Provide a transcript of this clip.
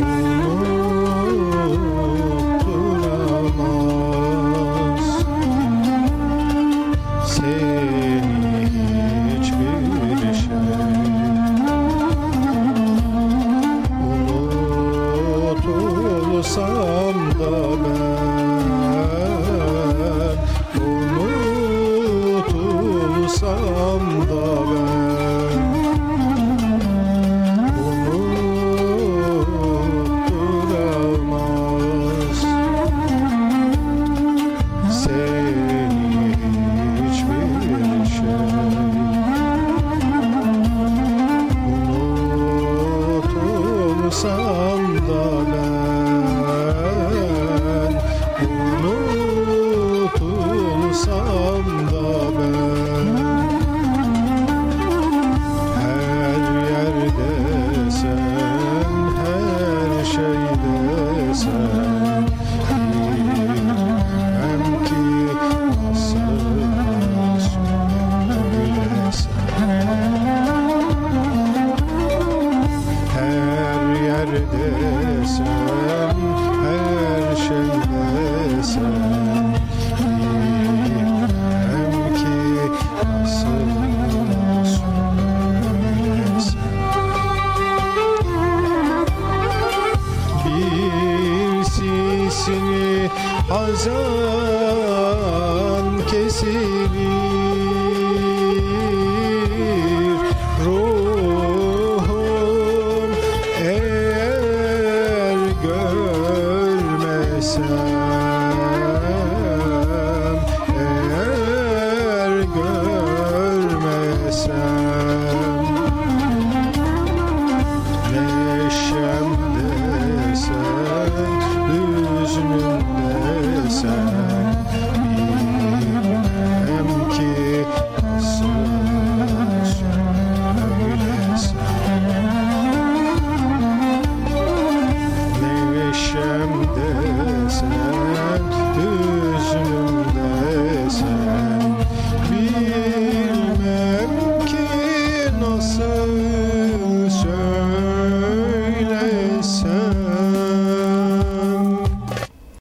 şey Unutulsam da ben So. bir sisini hazan kesilir. Ruhum eğer görmesen eğer görmesen love.